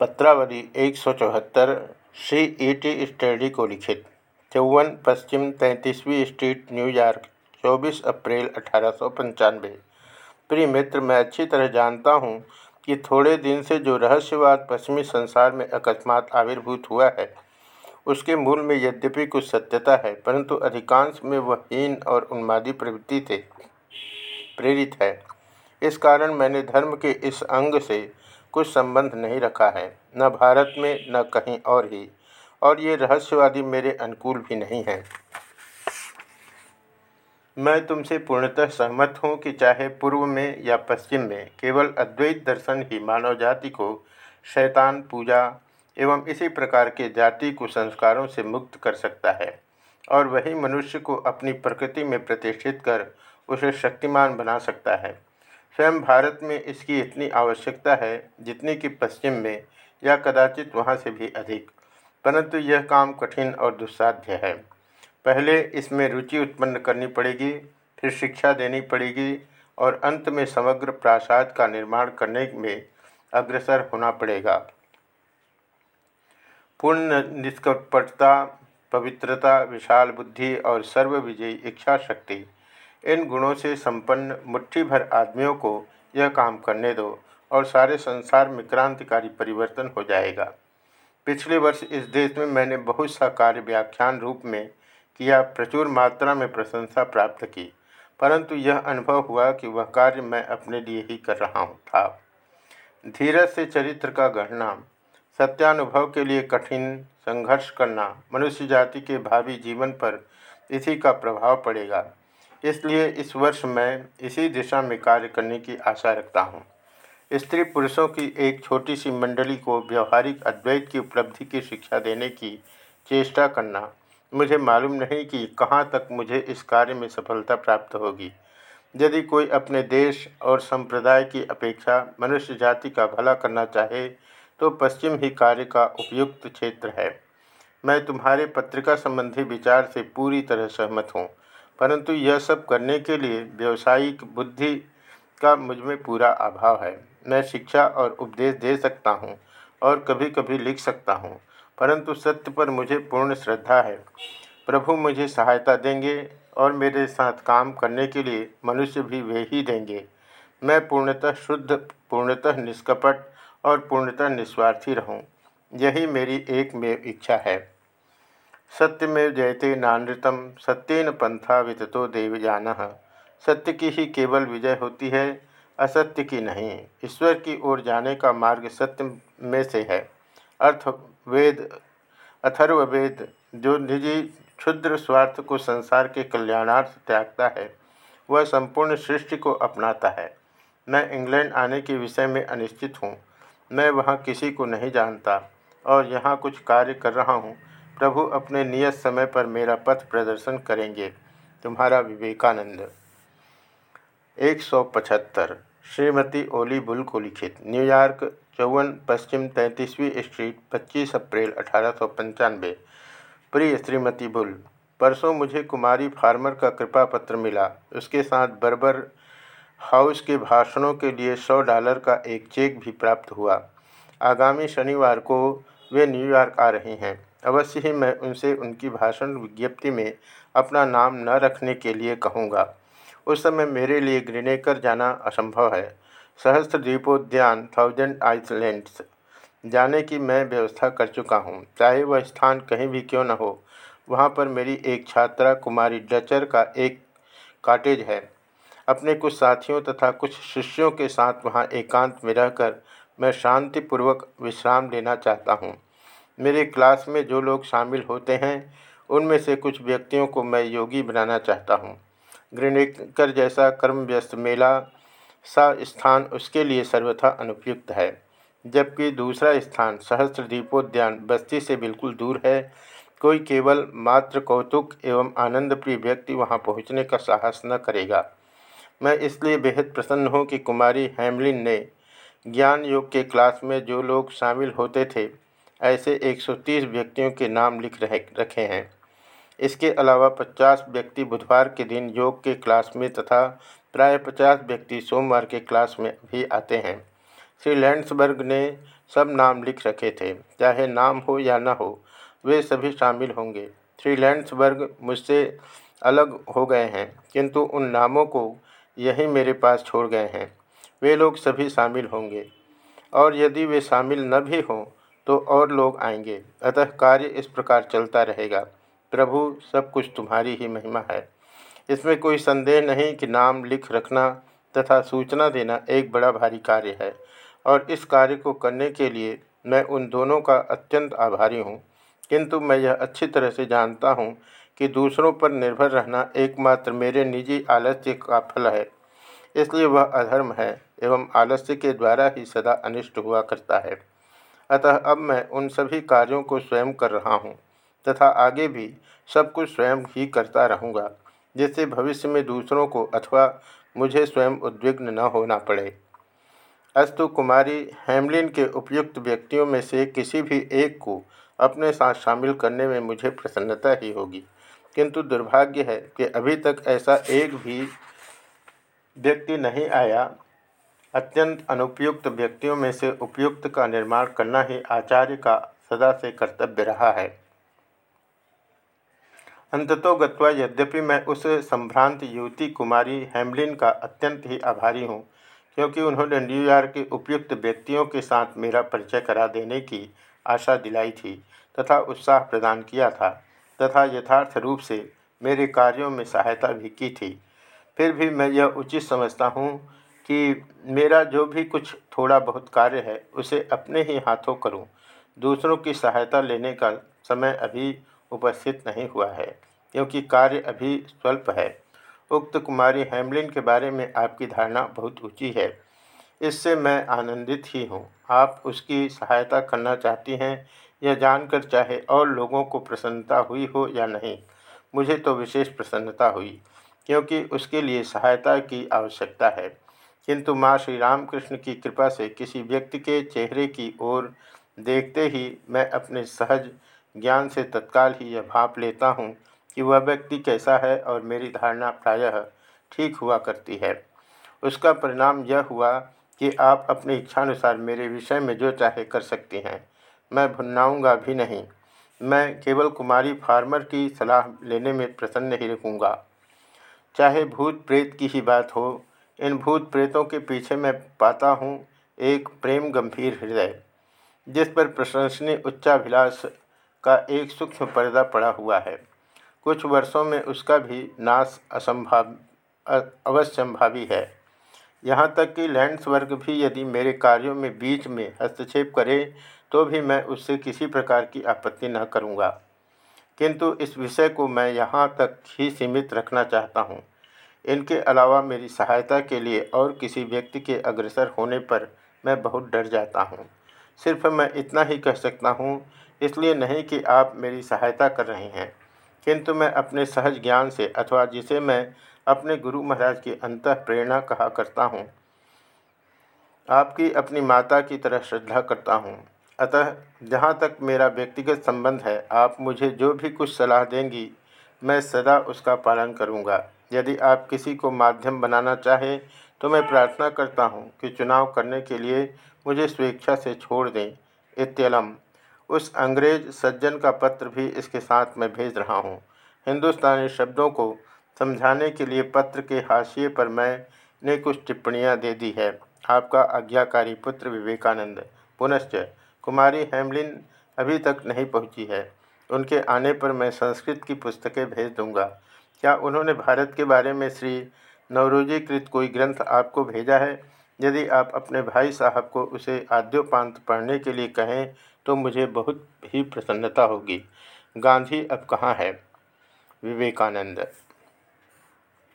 पत्रावली एक सौ चौहत्तर श्री ई टी स्टडी को लिखित, चौवन पश्चिम तैंतीसवीं स्ट्रीट न्यूयॉर्क चौबीस अप्रैल अठारह सौ पंचानवे। प्रिय मित्र, मैं अच्छी तरह जानता हूँ कि थोड़े दिन से जो रहस्यवाद पश्चिमी संसार में अकस्मात आविर्भूत हुआ है, उसके मूल में यद्यपि कुछ सत्यता है, परंतु अधिकांश में वह हीन और उन्मादी प्रवृत्ति से प्रेरित है। इस कारण मैंने धर्म के इस अंग से कुछ संबंध नहीं रखा है, न भारत में, न कहीं और ही। और ये रहस्यवादी मेरे अनुकूल भी नहीं हैं। मैं तुमसे पूर्णतः सहमत हूँ कि चाहे पूर्व में या पश्चिम में, केवल अद्वैत दर्शन ही मानव जाति को शैतान, पूजा एवं इसी प्रकार के जाति कुसंस्कारों से मुक्त कर सकता है, और वही मनुष्य को अपनी प्रकृति में प्रतिष्ठित कर उसे शक्तिमान बना सकता है। स्वयं भारत में इसकी इतनी आवश्यकता है जितनी कि पश्चिम में, या कदाचित वहाँ से भी अधिक। परंतु यह काम कठिन और दुस्साध्य है। पहले इसमें रुचि उत्पन्न करनी पड़ेगी, फिर शिक्षा देनी पड़ेगी और अंत में समग्र प्रासाद का निर्माण करने में अग्रसर होना पड़ेगा। पूर्ण निष्कपटता, पवित्रता, विशाल बुद्धि और सर्वविजयी इच्छा शक्ति इन गुणों से संपन्न मुट्ठी भर आदमियों को यह काम करने दो और सारे संसार में क्रांतिकारी परिवर्तन हो जाएगा। पिछले वर्ष इस देश में मैंने बहुत सा कार्य व्याख्यान रूप में किया, प्रचुर मात्रा में प्रशंसा प्राप्त की, परंतु यह अनुभव हुआ कि वह कार्य मैं अपने लिए ही कर रहा हूँ, था। धीरज से चरित्र का गढ़ना, सत्यानुभव के लिए कठिन संघर्ष करना, मनुष्य जाति के भावी जीवन पर इसी का प्रभाव पड़ेगा। इसलिए इस वर्ष मैं इसी दिशा में कार्य करने की आशा रखता हूँ। स्त्री पुरुषों की एक छोटी सी मंडली को व्यवहारिक अद्वैत की उपलब्धि की शिक्षा देने की चेष्टा करना मुझे मालूम नहीं कि कहाँ तक मुझे इस कार्य में सफलता प्राप्त होगी। यदि कोई अपने देश और संप्रदाय की अपेक्षा मनुष्य जाति का भला करना चाहे तो पश्चिम ही कार्य का उपयुक्त क्षेत्र है। मैं तुम्हारे पत्रिका संबंधी विचार से पूरी तरह सहमत हूँ। परंतु यह सब करने के लिए व्यवसायिक बुद्धि का मुझमें पूरा अभाव है। मैं शिक्षा और उपदेश दे सकता हूँ और कभी कभी लिख सकता हूँ, परंतु सत्य पर मुझे पूर्ण श्रद्धा है। प्रभु मुझे सहायता देंगे और मेरे साथ काम करने के लिए मनुष्य भी वे ही देंगे। मैं पूर्णतः शुद्ध, पूर्णतः निष्कपट और पूर्णतः निस्वार्थी रहूँ। यही मेरी एक में इच्छा है। सत्यमेव जयते नानृतम, सत्यन पंथा विततो देवजान। सत्य की ही केवल विजय होती है, असत्य की नहीं। ईश्वर की ओर जाने का मार्ग सत्य में से है। अर्थ वेद अथर्ववेद जो निजी क्षुद्र स्वार्थ को संसार के कल्याणार्थ त्यागता है, वह संपूर्ण सृष्टि को अपनाता है। मैं इंग्लैंड आने के विषय में अनिश्चित हूँ। मैं वहाँ किसी को नहीं जानता और यहाँ कुछ कार्य कर रहा हूँ। प्रभु अपने नियत समय पर मेरा पथ प्रदर्शन करेंगे, तुम्हारा विवेकानंद। एक सौ पचहत्तर, श्रीमती ओली बुल को लिखित न्यूयॉर्क चौवन, पश्चिम, तैंतीसवीं स्ट्रीट 25 अप्रैल, अठारह सौ पंचानवे। प्रिय श्रीमती बुल, परसों मुझे कुमारी फार्मर का कृपा पत्र मिला। उसके साथ बर्बर हाउस के भाषणों के लिए सौ डॉलर का एक चेक भी प्राप्त हुआ। आगामी शनिवार को वे न्यूयॉर्क आ रही हैं। अवश्य ही मैं उनसे उनकी भाषण विज्ञप्ति में अपना नाम न रखने के लिए कहूँगा। उस समय मेरे लिए ग्रीनेकर जाना असंभव है। सहस्त्र द्वीपोद्यान थाउज़ेंड आइसलैंड्स जाने की मैं व्यवस्था कर चुका हूँ। चाहे वह स्थान कहीं भी क्यों न हो, वहाँ पर मेरी एक छात्रा कुमारी डचर का एक काटेज है। अपने कुछ साथियों तथा कुछ शिष्यों के साथ वहाँ एकांत में रहकर मैं शांतिपूर्वक विश्राम लेना चाहता हूँ। मेरे क्लास में जो लोग शामिल होते हैं, उनमें से कुछ व्यक्तियों को मैं योगी बनाना चाहता हूँ। ग्रेनेकर जैसा कर्म व्यस्त मेला सा स्थान उसके लिए सर्वथा अनुपयुक्त है, जबकि दूसरा स्थान सहस्त्र दीपोद्यान बस्ती से बिल्कुल दूर है। कोई केवल मात्र कौतुक एवं आनंदप्रिय व्यक्ति वहाँ पहुँचने का साहस न करेगा। मैं इसलिए बेहद प्रसन्न हूँ कि कुमारी हेमलिन ने ज्ञान योग के क्लास में जो लोग शामिल होते थे ऐसे 130 व्यक्तियों के नाम लिख रहे, रखे हैं। इसके अलावा 50 व्यक्ति बुधवार के दिन योग के क्लास में तथा प्राय 50 व्यक्ति सोमवार के क्लास में भी आते हैं। श्री लैंड्सबर्ग ने सब नाम लिख रखे थे, चाहे नाम हो या न हो, वे सभी शामिल होंगे। श्री लैंड्सबर्ग मुझसे अलग हो गए हैं, किंतु उन नामों को यही मेरे पास छोड़ गए हैं। वे लोग सभी शामिल होंगे। और यदि वे शामिल न भी हों तो और लोग आएँगे। अतः कार्य इस प्रकार चलता रहेगा। प्रभु, सब कुछ तुम्हारी ही महिमा है। इसमें कोई संदेह नहीं कि नाम लिख रखना तथा सूचना देना एक बड़ा भारी कार्य है। और इस कार्य को करने के लिए मैं उन दोनों का अत्यंत आभारी हूँ। किंतु मैं यह अच्छी तरह से जानता हूँ कि दूसरों पर निर्भर रहना एकमात्र मेरे निजी आलस्य का फल है। इसलिए वह अधर्म है एवं आलस्य के द्वारा ही सदा अनिष्ट हुआ करता है। अतः अब मैं उन सभी कार्यों को स्वयं कर रहा हूँ, तथा आगे भी सब कुछ स्वयं ही करता रहूँगा, जिससे भविष्य में दूसरों को अथवा मुझे स्वयं उद्विग्न न होना पड़े। अस्तु कुमारी, हेमलिन के उपयुक्त व्यक्तियों में से किसी भी एक को अपने साथ शामिल करने में मुझे प्रसन्नता ही होगी। किंतु दुर्भाग्य है कि अभी तक ऐसा एक भी व्यक्ति नहीं आया अत्यंत अनुपयुक्त व्यक्तियों में से उपयुक्त का निर्माण करना ही आचार्य का सदा से कर्तव्य रहा है। अंततो गत्वा यद्यपि मैं उस संभ्रांत युवती कुमारी हेमलिन का अत्यंत ही आभारी हूँ, क्योंकि उन्होंने न्यूयॉर्क के उपयुक्त व्यक्तियों के साथ मेरा परिचय करा देने की आशा दिलाई थी तथा उत्साह प्रदान किया था तथा यथार्थ रूप से मेरे कार्यों में सहायता भी की थी। फिर भी मैं यह उचित समझता हूँ कि मेरा जो भी कुछ थोड़ा बहुत कार्य है, उसे अपने ही हाथों करूँ। दूसरों की सहायता लेने का समय अभी उपस्थित नहीं हुआ है, क्योंकि कार्य अभी स्वल्प है। उक्त कुमारी हेमलिन के बारे में आपकी धारणा बहुत ऊँची है। इससे मैं आनंदित ही हूँ। आप उसकी सहायता करना चाहती हैं यह जानकर चाहे और लोगों को प्रसन्नता हुई हो या नहीं, मुझे तो विशेष प्रसन्नता हुई, क्योंकि उसके लिए सहायता की आवश्यकता है। किंतु माँ श्री रामकृष्ण की कृपा से किसी व्यक्ति के चेहरे की ओर देखते ही मैं अपने सहज ज्ञान से तत्काल ही यह भाप लेता हूँ कि वह व्यक्ति कैसा है और मेरी धारणा प्रायः ठीक हुआ करती है। उसका परिणाम यह हुआ कि आप अपनी इच्छानुसार मेरे विषय में जो चाहे कर सकती हैं। मैं भुन्नाऊँगा भी नहीं। मैं केवल कुमारी फार्मर की सलाह लेने में प्रसन्न ही रखूँगा। चाहे भूत प्रेत की ही बात हो इन भूत प्रेतों के पीछे मैं पाता हूँ एक प्रेम गंभीर हृदय, जिस पर प्रशंसनीय उच्चाभिलाष का एक सूक्ष्म पर्दा पड़ा हुआ है। कुछ वर्षों में उसका भी नाश असंभाव अवश्यंभावी है। यहाँ तक कि लैंड्सवर्ग भी यदि मेरे कार्यों में बीच में हस्तक्षेप करे तो भी मैं उससे किसी प्रकार की आपत्ति न करूँगा। किंतु इस विषय को मैं यहाँ तक ही सीमित रखना चाहता हूँ। इनके अलावा मेरी सहायता के लिए और किसी व्यक्ति के अग्रसर होने पर मैं बहुत डर जाता हूँ। सिर्फ़ मैं इतना ही कह सकता हूँ, इसलिए नहीं कि आप मेरी सहायता कर रहे हैं। किंतु मैं अपने सहज ज्ञान से अथवा जिसे मैं अपने गुरु महाराज की अंत प्रेरणा कहा करता हूँ, आपकी अपनी माता की तरह श्रद्धा करता हूँ। अतः जहाँ तक मेरा व्यक्तिगत संबंध है, आप मुझे जो भी कुछ सलाह देंगी, मैं सदा उसका पालन करूँगा। यदि आप किसी को माध्यम बनाना चाहें तो मैं प्रार्थना करता हूँ कि चुनाव करने के लिए मुझे स्वेच्छा से छोड़ दें। इत्यलम। उस अंग्रेज़ सज्जन का पत्र भी इसके साथ मैं भेज रहा हूँ। हिंदुस्तानी शब्दों को समझाने के लिए पत्र के हाशिए पर मैंने कुछ टिप्पणियाँ दे दी है। आपका आज्ञाकारी पुत्र विवेकानंद। पुनश्च, कुमारी हेमलिन अभी तक नहीं पहुँची है। उनके आने पर मैं संस्कृत की पुस्तकें भेज दूँगा। क्या उन्होंने भारत के बारे में श्री नवरोजीकृत कोई ग्रंथ आपको भेजा है? यदि आप अपने भाई साहब को उसे आद्योपांत पढ़ने के लिए कहें तो मुझे बहुत ही प्रसन्नता होगी। गांधी अब कहाँ है? विवेकानंद